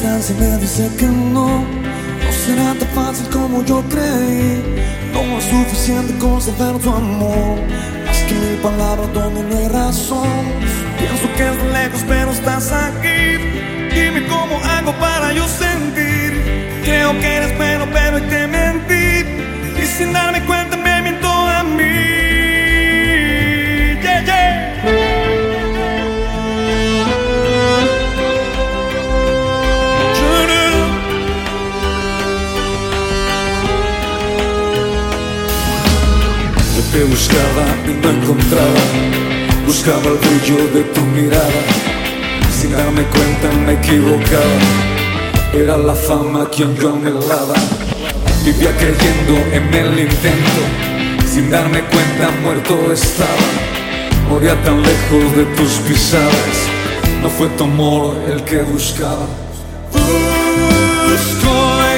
Distancia me dice que no. No será tan fácil como yo creí. No es suficiente con saber tu amor. Más que mil palabras donde no hay razón Pienso que es lejos pero estás aquí. Dime cómo hago para yo sentir. Creo que eres bueno pero te mentí Y sin darme te buscaba y no encontraba, buscaba el brillo de tu mirada. Sin darme cuenta me equivocaba, era la fama quien yo anhelaba. Vivía creyendo en el intento, sin darme cuenta muerto estaba. Moría tan lejos de tus pisadas, no fue tu amor el que buscaba. Busco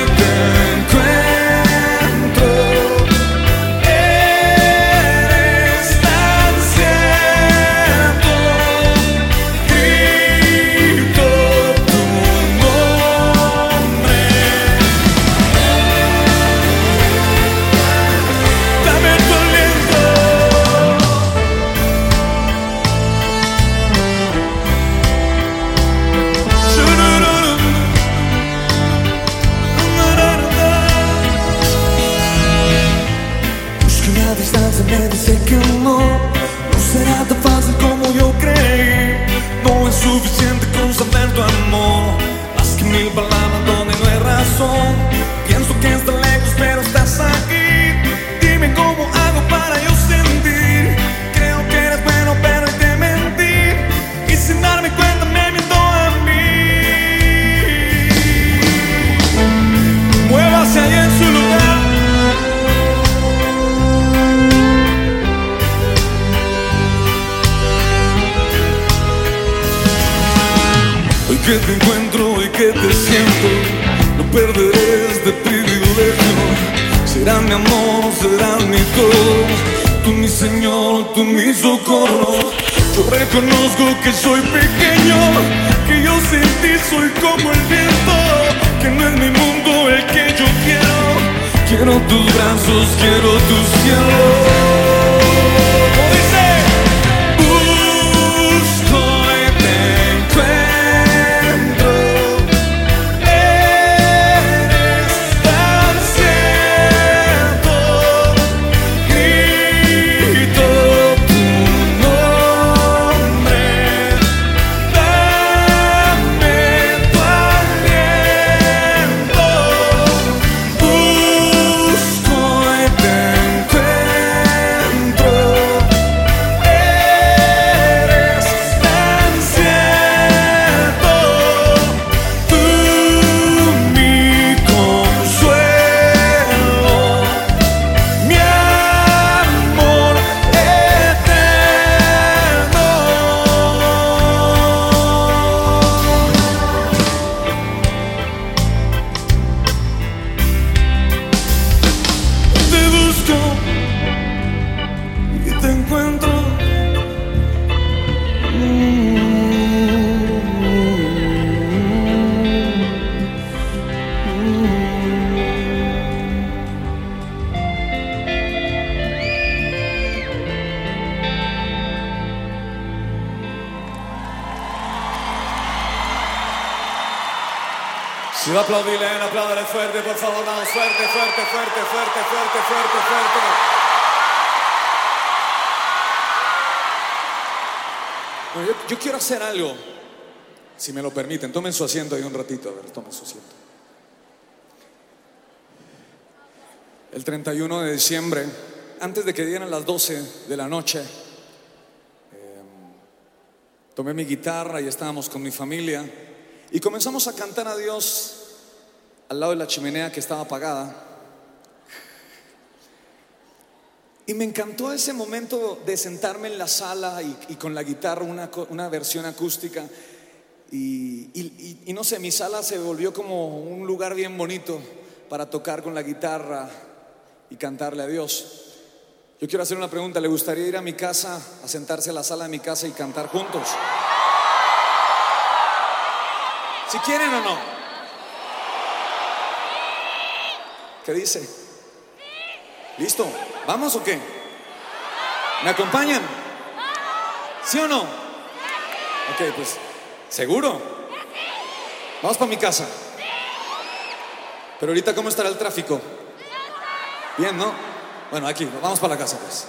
dice que no No será tan fácil como yo creí. No es suficiente con saber tu amor. Más que mil palabras donde no hay razón. Pienso que estás que te encuentro y que te siento, no perderé este privilegio. Será mi amor, será mi todo. Tú mi Señor, tú mi socorro. Yo reconozco que soy pequeño, que yo sin ti soy como el viento, que no es mi mundo el que yo quiero. Quiero tus brazos, quiero tu cielo. Si va a fuerte, por favor, vamos fuerte, fuerte, fuerte, fuerte, fuerte, fuerte, fuerte. Yo, quiero hacer algo, si me lo permiten. Tomen su asiento ahí un ratito, a ver, tomen su asiento. El 31 de diciembre, antes de que dieran las 12 de la noche, eh, tomé mi guitarra y estábamos con mi familia y comenzamos a cantar a Dios al lado de la chimenea que estaba apagada. Y me encantó ese momento de sentarme en la sala y, con la guitarra, una, una versión acústica. Y no sé, mi sala se volvió como un lugar bien bonito para tocar con la guitarra y cantarle a Dios. Yo quiero hacer una pregunta, ¿le gustaría ir a mi casa, a sentarse a la sala de mi casa y cantar juntos? ¿Si quieren o no? ¿Qué dice? ¿Listo? ¿Vamos o qué? ¿Me acompañan? ¿Sí o no? Ok, pues, ¿seguro? Vamos para mi casa. Pero ahorita, ¿cómo estará el tráfico? Bien, ¿no? Bueno, aquí, vamos para la casa, pues.